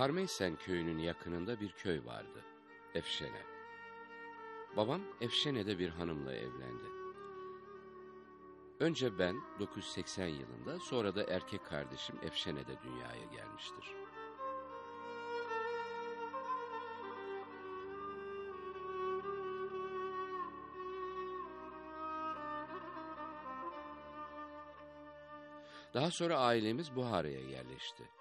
Karmeysen köyünün yakınında bir köy vardı. Efşene. Babam Efşene'de bir hanımla evlendi. Önce ben 980 yılında sonra da erkek kardeşim Efşene'de dünyaya gelmiştir. Daha sonra ailemiz Buhara'ya yerleşti.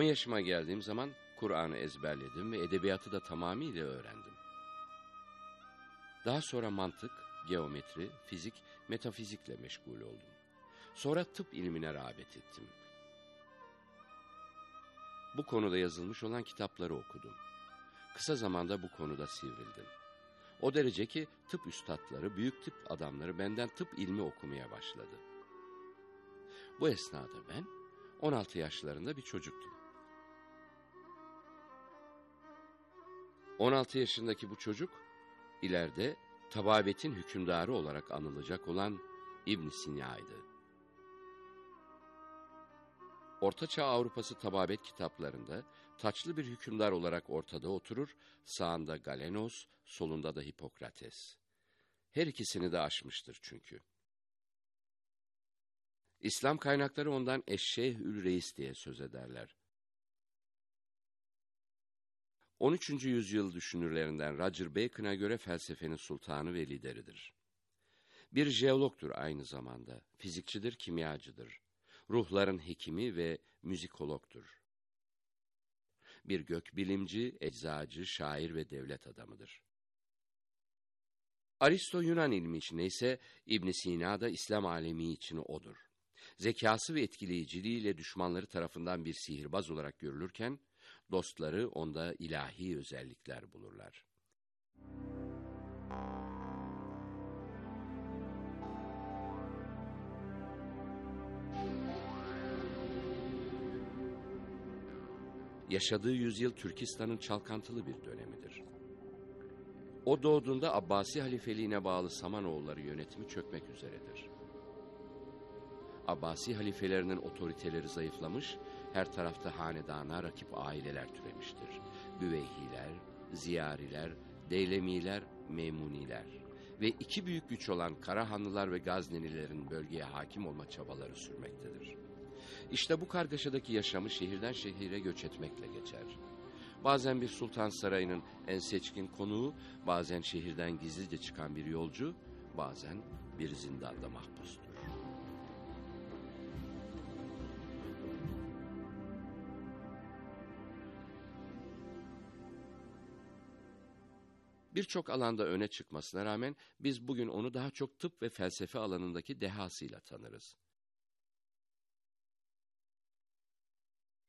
On yaşıma geldiğim zaman Kur'an'ı ezberledim ve edebiyatı da tamamıyla öğrendim. Daha sonra mantık, geometri, fizik, metafizikle meşgul oldum. Sonra tıp ilmine rağbet ettim. Bu konuda yazılmış olan kitapları okudum. Kısa zamanda bu konuda sivrildim. O derece ki tıp üstadları, büyük tıp adamları benden tıp ilmi okumaya başladı. Bu esnada ben 16 yaşlarında bir çocuktum. 16 yaşındaki bu çocuk ileride tababetin hükümdarı olarak anılacak olan İbn Sina'ydı. Ortaçağ Avrupası tababet kitaplarında taçlı bir hükümdar olarak ortada oturur, sağında Galenos, solunda da Hipokrates. Her ikisini de aşmıştır çünkü. İslam kaynakları ondan Eşşeyhül Reis diye söz ederler. 13. yüzyıl düşünürlerinden Roger Bacon'a göre felsefenin sultanı ve lideridir. Bir jeologtur aynı zamanda, fizikçidir, kimyacıdır. Ruhların hekimi ve müzikologtur. Bir gökbilimci, eczacı, şair ve devlet adamıdır. Aristo Yunan ilmi için ise İbn Sina da İslam alemi için odur. Zekası ve etkileyiciliğiyle düşmanları tarafından bir sihirbaz olarak görülürken, dostları onda ilahi özellikler bulurlar. Yaşadığı yüzyıl Türkistan'ın çalkantılı bir dönemidir. O doğduğunda Abbasi halifeliğine bağlı Samanoğulları yönetimi çökmek üzeredir. Abbasi halifelerinin otoriteleri zayıflamış, her tarafta hanedana rakip aileler türemiştir. Büveyhiler, ziyariler, deylemiler, memuniler ve iki büyük güç olan Karahanlılar ve Gaznelilerin bölgeye hakim olma çabaları sürmektedir. İşte bu kargaşadaki yaşamı şehirden şehire göç etmekle geçer. Bazen bir sultan sarayının en seçkin konuğu, bazen şehirden gizlice çıkan bir yolcu, bazen bir zindanda mahpustur. Birçok alanda öne çıkmasına rağmen biz bugün onu daha çok tıp ve felsefe alanındaki dehasıyla tanırız.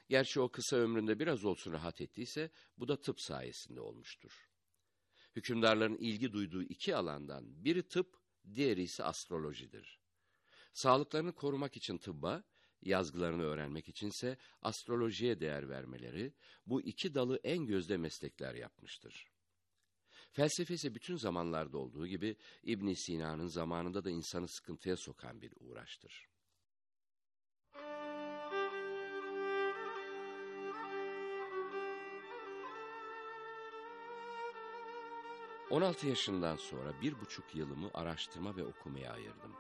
Gerçi o kısa ömründe biraz olsun rahat ettiyse bu da tıp sayesinde olmuştur. Hükümdarların ilgi duyduğu iki alandan biri tıp, diğeri ise astrolojidir. Sağlıklarını korumak için tıbba, yazgılarını öğrenmek içinse astrolojiye değer vermeleri bu iki dalı en gözde meslekler yapmıştır. Felsefe ise bütün zamanlarda olduğu gibi İbn Sina'nın zamanında da insanı sıkıntıya sokan bir uğraştır. 16 yaşından sonra bir buçuk yılımı araştırma ve okumaya ayırdım.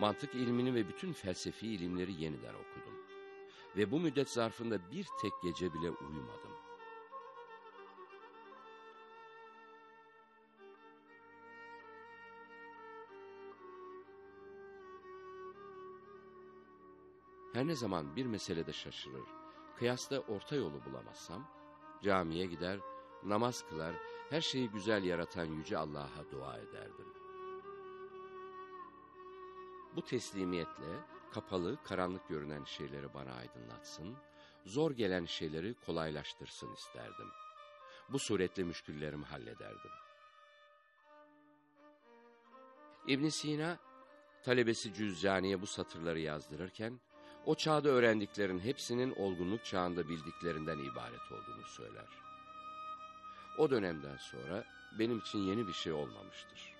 Mantık ilmini ve bütün felsefi ilimleri yeniden okudum. Ve bu müddet zarfında bir tek gece bile uyumadım. Her ne zaman bir meselede şaşırır, kıyasla orta yolu bulamazsam, camiye gider, namaz kılar, her şeyi güzel yaratan Yüce Allah'a dua ederdim. Bu teslimiyetle kapalı, karanlık görünen şeyleri bana aydınlatsın, zor gelen şeyleri kolaylaştırsın isterdim. Bu suretle müşküllerimi hallederdim. İbn Sina, talebesi Cüzzani'ye bu satırları yazdırırken, o çağda öğrendiklerin hepsinin olgunluk çağında bildiklerinden ibaret olduğunu söyler. o dönemden sonra benim için yeni bir şey olmamıştır.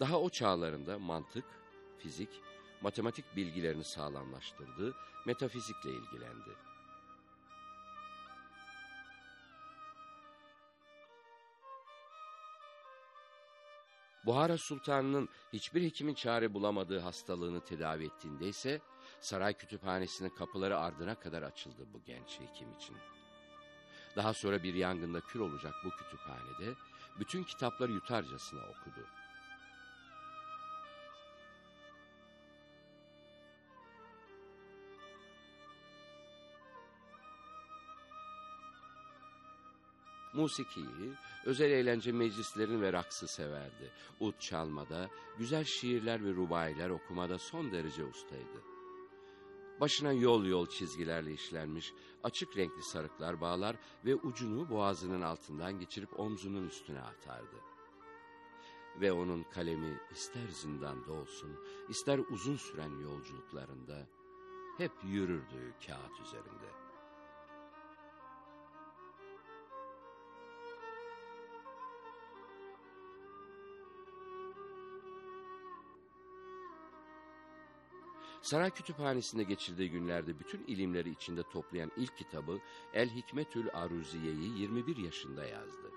Daha o çağlarında mantık, fizik, matematik bilgilerini sağlamlaştırdı, metafizikle ilgilendi. Buhara Sultanı'nın hiçbir hekimin çare bulamadığı hastalığını tedavi ettiğinde ise saray kütüphanesinin kapıları ardına kadar açıldı bu genç hekim için. Daha sonra bir yangında kül olacak bu kütüphanede bütün kitapları yutarcasına okudu. Musikiyi, özel eğlence meclislerini ve raksı severdi. Ut çalmada, güzel şiirler ve rubayiler okumada son derece ustaydı. Başına yol yol çizgilerle işlenmiş, açık renkli sarıklar bağlar ve ucunu boğazının altından geçirip omzunun üstüne atardı. Ve onun kalemi ister zindanda olsun, ister uzun süren yolculuklarında hep yürürdü kağıt üzerinde. Saray kütüphanesinde geçirdiği günlerde bütün ilimleri içinde toplayan ilk kitabı El Hikmetül Aruziye'yi 21 yaşında yazdı.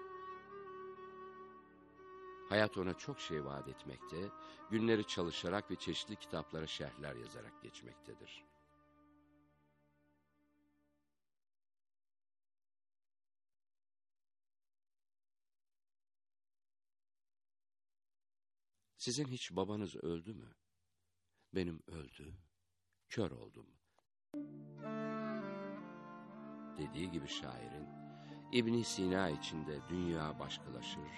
Hayat ona çok şey vaat etmekte, günleri çalışarak ve çeşitli kitaplara şerhler yazarak geçmektedir. Sizin hiç babanız öldü mü? Benim öldü, kör oldum. Dediği gibi şairin, İbn Sina içinde dünya başkalaşır,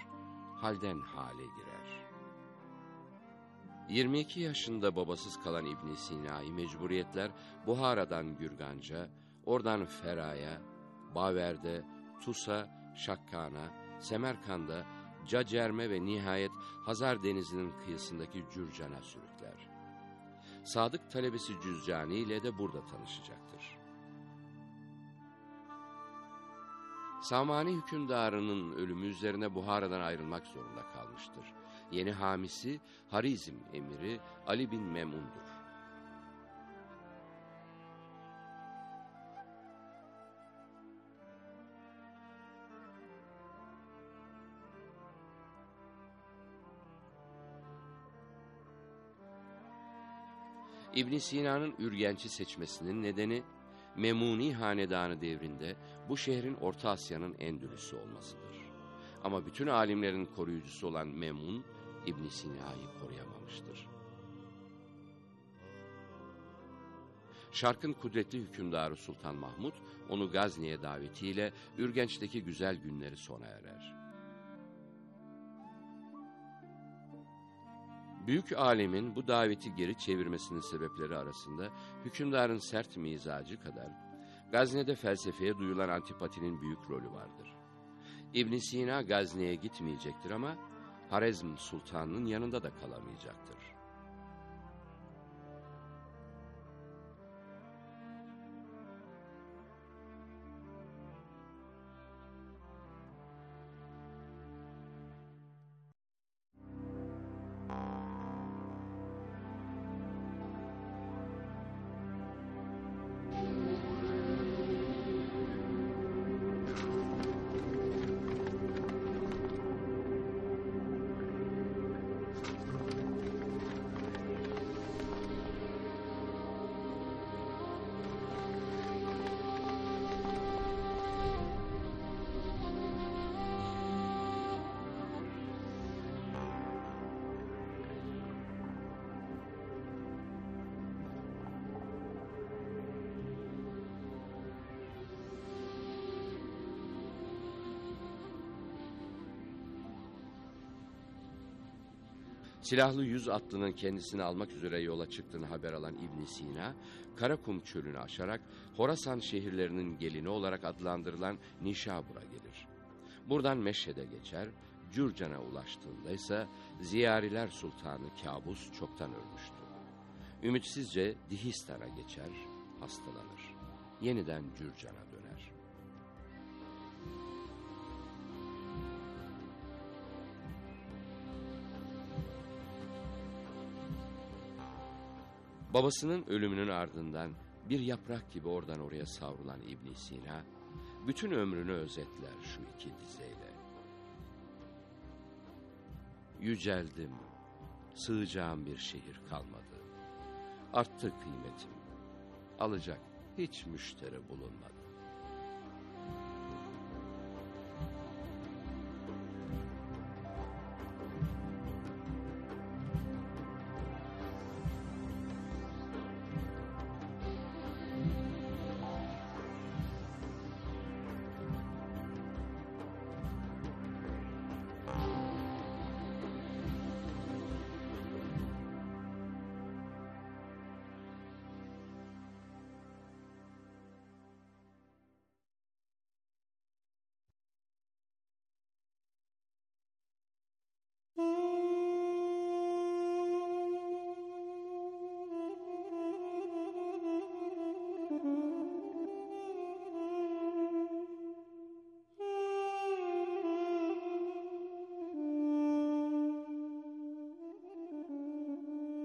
halden hale girer. 22 yaşında babasız kalan İbn Sina'yı mecburiyetler Buhara'dan Gürganca, oradan Fera'ya, Baver'de, Tusa, Şakkan'a, Semerkand'a, Cacerme ve nihayet Hazar Denizi'nin kıyısındaki Cürcan'a sürükler. Sadık talebesi Cüzcani ile de burada tanışacaktır. Samani hükümdarının ölümü üzerine Buhara'dan ayrılmak zorunda kalmıştır. Yeni hamisi Harizm emiri Ali bin Memun'dur. İbn Sina'nın Ürgenç'i seçmesinin nedeni Memuni Hanedanı devrinde bu şehrin Orta Asya'nın Endülüsü olmasıdır. Ama bütün alimlerin koruyucusu olan Memun, İbn Sina'yı koruyamamıştır. Şark'ın kudretli hükümdarı Sultan Mahmud, onu Gazni'ye davetiyle Ürgenç'teki güzel günleri sona erer. Büyük alemin bu daveti geri çevirmesinin sebepleri arasında hükümdarın sert mizacı kadar Gazne'de felsefeye duyulan antipatinin büyük rolü vardır. İbn Sina Gazne'ye gitmeyecektir ama Harezm Sultanı'nın yanında da kalamayacaktır. Silahlı yüz atlının kendisini almak üzere yola çıktığını haber alan İbn Sina, Karakum çölünü aşarak Horasan şehirlerinin gelini olarak adlandırılan Nişabur'a gelir. Buradan Meşhed'e geçer, Cürcan'a ulaştığında ise Ziyariler Sultanı Kabus çoktan ölmüştü. Ümitsizce Dihistan'a geçer, hastalanır. Yeniden Cürcan'a döner. Babasının ölümünün ardından bir yaprak gibi oradan oraya savrulan İbn Sina, bütün ömrünü özetler şu iki dizeyle. Yüceldim, sığacağım bir şehir kalmadı. Arttı kıymetim, alacak hiç müşteri bulunmadı.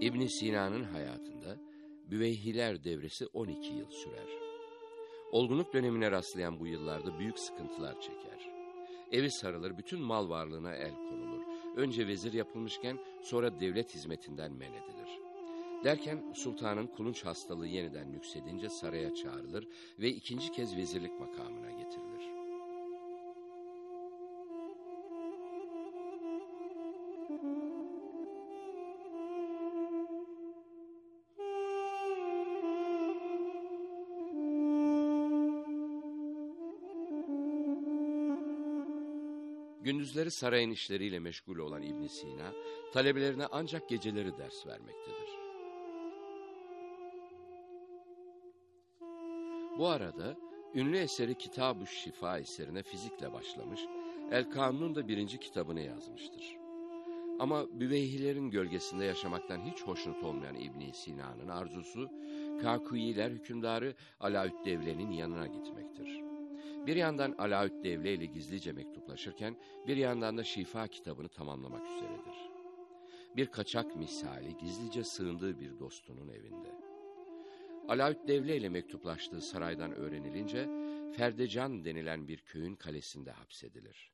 İbn Sina'nın hayatında Büveyhiler devresi 12 yıl sürer. Olgunluk dönemine rastlayan bu yıllarda büyük sıkıntılar çeker. Evi sarılır, bütün mal varlığına el konulur. Önce vezir yapılmışken sonra devlet hizmetinden men edilir. Derken sultanın kulunç hastalığı yeniden yükselince saraya çağrılır ve ikinci kez vezirlik makamına getirilir. Gündüzleri sarayın işleriyle meşgul olan İbn Sina, talebelerine ancak geceleri ders vermektedir. Bu arada ünlü eseri Kitab-ı Şifa eserine fizikle başlamış, El Kanun'un da birinci kitabını yazmıştır. Ama büveyhilerin gölgesinde yaşamaktan hiç hoşnut olmayan İbn Sina'nın arzusu, Kakuyiler hükümdarı Alaüddevle'nin yanına gitmektir. Bir yandan Alaüddevle ile gizlice mektuplaşırken, bir yandan da Şifa kitabını tamamlamak üzeredir. Bir kaçak misali gizlice sığındığı bir dostunun evinde. Alaüddevle ile mektuplaştığı saraydan öğrenilince, Ferdecan denilen bir köyün kalesinde hapsedilir.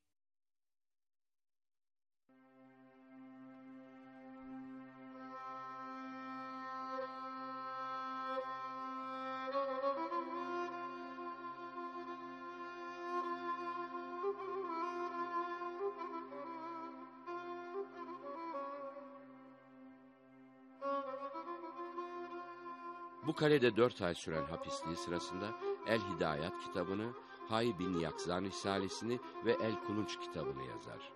Bu kalede dört ay süren hapisliği sırasında El Hidayat kitabını, Hay bin Yakzan Risalesini ve El Kulunç kitabını yazar.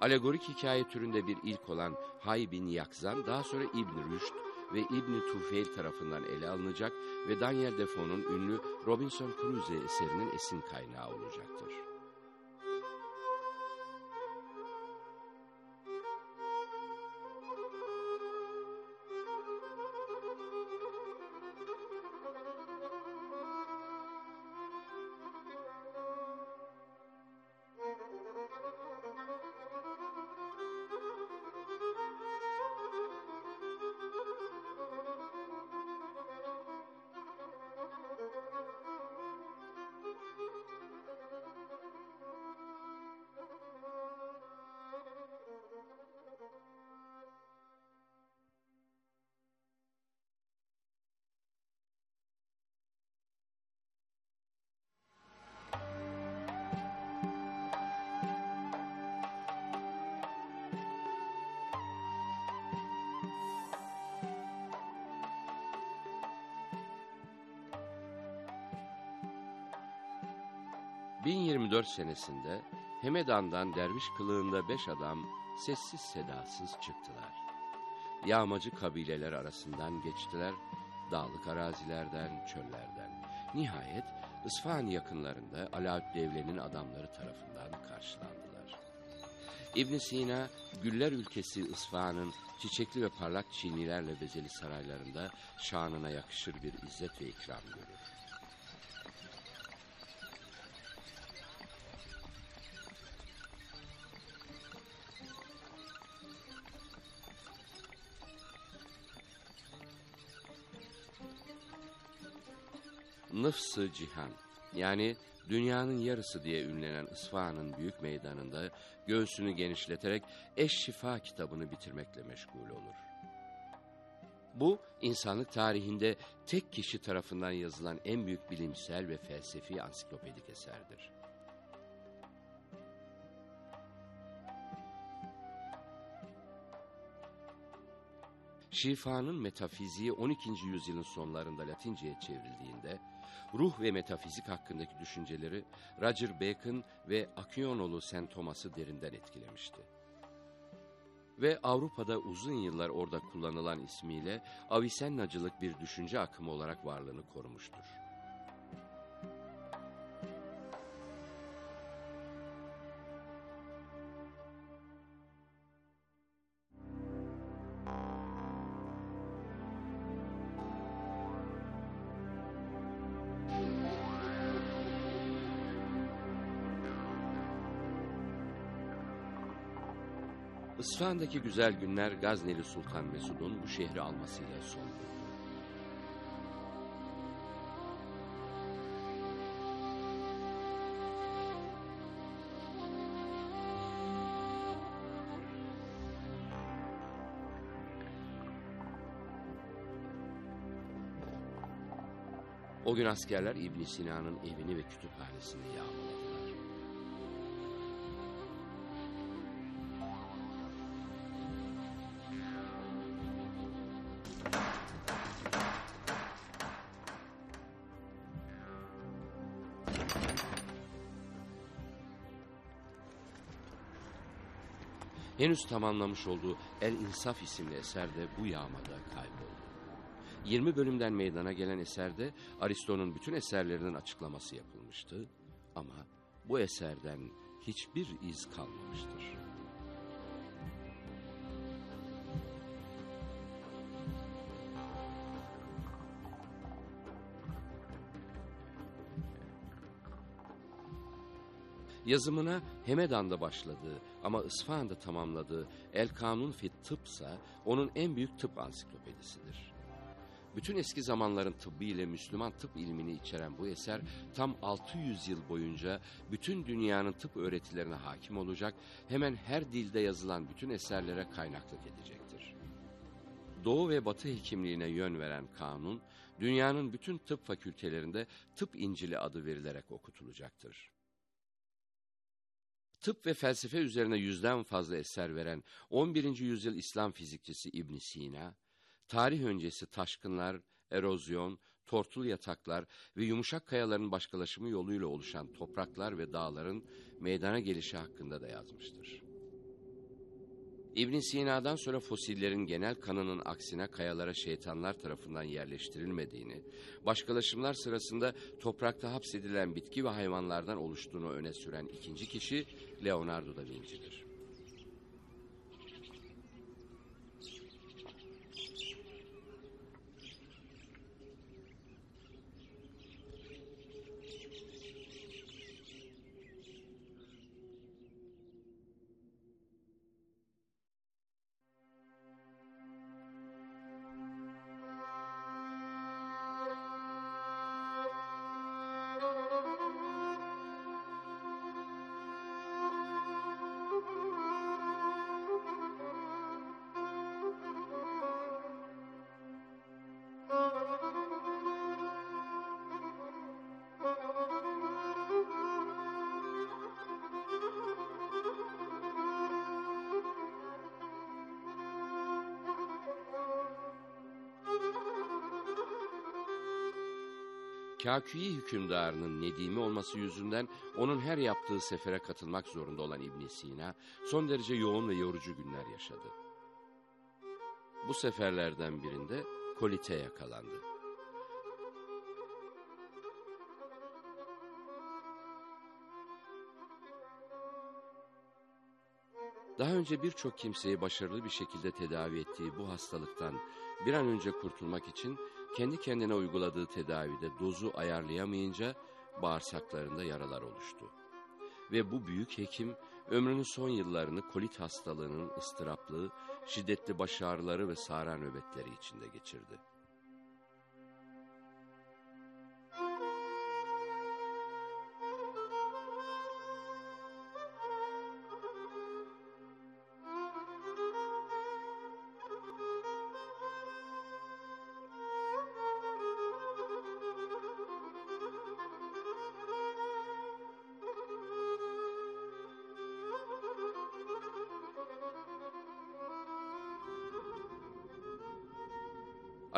Alegorik hikaye türünde bir ilk olan Hay bin Yakzan daha sonra İbn Rüşd ve İbn Tufeil tarafından ele alınacak ve Daniel Defoe'nun ünlü Robinson Crusoe eserinin esin kaynağı olacaktır. ...1024 senesinde Hemedan'dan derviş kılığında beş adam sessiz sedasız çıktılar. Yağmacı kabileler arasından geçtiler, dağlık arazilerden, çöllerden. Nihayet İsfahan yakınlarında Alaüddevle'nin adamları tarafından karşılandılar. İbn Sina, güller ülkesi İsfahan'ın çiçekli ve parlak çinilerle bezeli saraylarında şanına yakışır bir izzet ve ikram görür. Nıfsı Cihan yani dünyanın yarısı diye ünlenen İsfahan'ın büyük meydanında göğsünü genişleterek Eş Şifa kitabını bitirmekle meşgul olur. Bu insanlık tarihinde tek kişi tarafından yazılan en büyük bilimsel ve felsefi ansiklopedik eserdir. Şifa'nın metafiziği 12. yüzyılın sonlarında Latince'ye çevrildiğinde ruh ve metafizik hakkındaki düşünceleri Roger Bacon ve Akionoğlu St. Thomas'ı derinden etkilemişti. Ve Avrupa'da uzun yıllar orada kullanılan ismiyle Avisennacılık bir düşünce akımı olarak varlığını korumuştur. İsfahan'daki güzel günler Gazneli Sultan Mesud'un bu şehri almasıyla son buldu. O gün askerler İbn Sina'nın evini ve kütüphanesini yağmaladılar. Henüz tamamlamış olduğu El İnsaf isimli eser de bu yağmada kayboldu. 20 bölümden meydana gelen eserde Aristo'nun bütün eserlerinin açıklaması yapılmıştı ama bu eserden hiçbir iz kalmamıştır. Yazımına Hemedan'da başladığı ama İsfahan'da tamamladığı El Kanun fi Tıpsa onun en büyük tıp ansiklopedisidir. Bütün eski zamanların tıbbı ile Müslüman tıp ilmini içeren bu eser tam 600 yıl boyunca bütün dünyanın tıp öğretilerine hakim olacak, hemen her dilde yazılan bütün eserlere kaynaklık edecektir. Doğu ve Batı hekimliğine yön veren kanun, dünyanın bütün tıp fakültelerinde tıp İncili adı verilerek okutulacaktır. Tıp ve felsefe üzerine yüzden fazla eser veren 11. yüzyıl İslam fizikçisi İbn Sina, tarih öncesi taşkınlar, erozyon, tortul yataklar ve yumuşak kayaların başkalaşımı yoluyla oluşan topraklar ve dağların meydana gelişi hakkında da yazmıştır. İbn Sina'dan sonra fosillerin genel kanının aksine kayalara şeytanlar tarafından yerleştirilmediğini, başkalaşımlar sırasında toprakta hapsedilen bitki ve hayvanlardan oluştuğunu öne süren ikinci kişi Leonardo da Vinci'dir. Kaküyi hükümdarının Nedimi olması yüzünden onun her yaptığı sefere katılmak zorunda olan İbn Sina son derece yoğun ve yorucu günler yaşadı. Bu seferlerden birinde kolite yakalandı. Daha önce birçok kimseyi başarılı bir şekilde tedavi ettiği bu hastalıktan bir an önce kurtulmak için kendi kendine uyguladığı tedavide dozu ayarlayamayınca bağırsaklarında yaralar oluştu. Ve bu büyük hekim ömrünün son yıllarını kolit hastalığının ıstıraplı, şiddetli baş ağrıları ve sağran nöbetleri içinde geçirdi.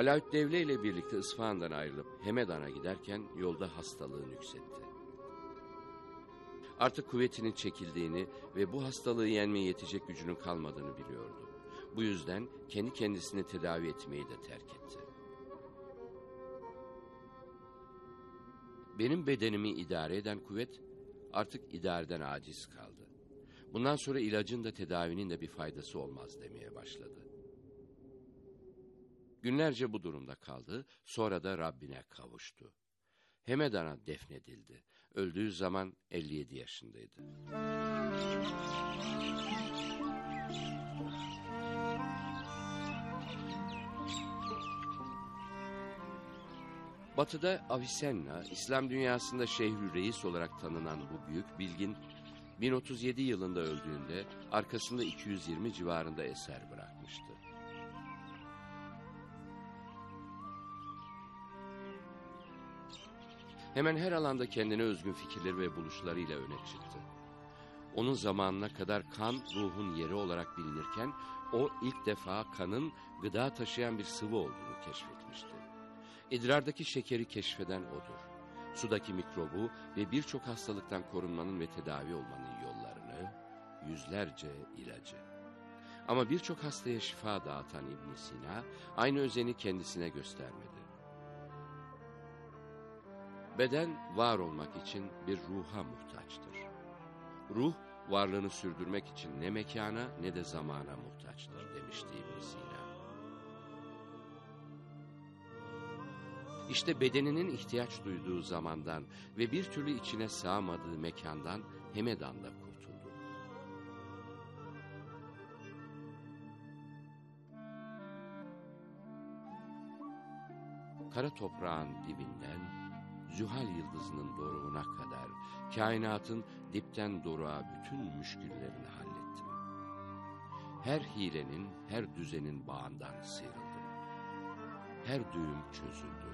Alaaddin Devle ile birlikte İsfahan'dan ayrılıp Hemedan'a giderken yolda hastalığı nüksetti. Artık kuvvetinin çekildiğini ve bu hastalığı yenmeye yetecek gücünün kalmadığını biliyordu. Bu yüzden kendi kendisini tedavi etmeyi de terk etti. Benim bedenimi idare eden kuvvet artık idareden aciz kaldı. Bundan sonra ilacın da tedavinin de bir faydası olmaz demeye başladı. Günlerce bu durumda kaldı, sonra da Rabbine kavuştu. Hemedan'a defnedildi. Öldüğü zaman 57 yaşındaydı. Batı'da Avicenna, İslam dünyasında Şeyhül Reis olarak tanınan bu büyük bilgin, 1037 yılında öldüğünde arkasında 220 civarında eser bırakmıştı. Hemen her alanda kendine özgün fikirleri ve buluşlarıyla öne çıktı. Onun zamanına kadar kan ruhun yeri olarak bilinirken o ilk defa kanın gıda taşıyan bir sıvı olduğunu keşfetmişti. İdrardaki şekeri keşfeden odur. Sudaki mikrobu ve birçok hastalıktan korunmanın ve tedavi olmanın yollarını, yüzlerce ilacı. Ama birçok hastaya şifa dağıtan ibn Sina aynı özeni kendisine göstermedi. Beden var olmak için bir ruha muhtaçtır. Ruh varlığını sürdürmek için ne mekana ne de zamana muhtaçtır demişti ibn Sina. İşte bedeninin ihtiyaç duyduğu zamandan ve bir türlü içine sığamadığı mekandan Hemedan'da kurtuldu. Kara toprağın dibinden Zühal yıldızının doruğuna kadar kainatın dipten doruğa bütün müşküllerini hallettim. Her hilenin, her düzenin bağından sıyrıldım. Her düğüm çözüldü.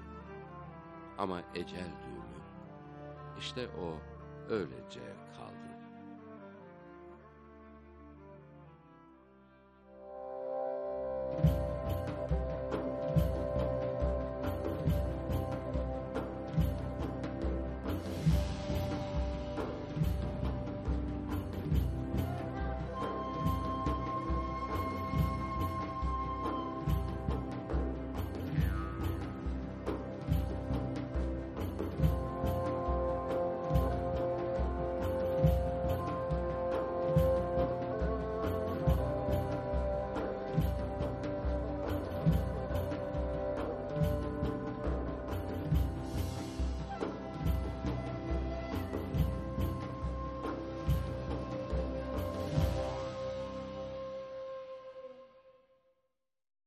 Ama ecel düğümü, işte o öylece kaldı.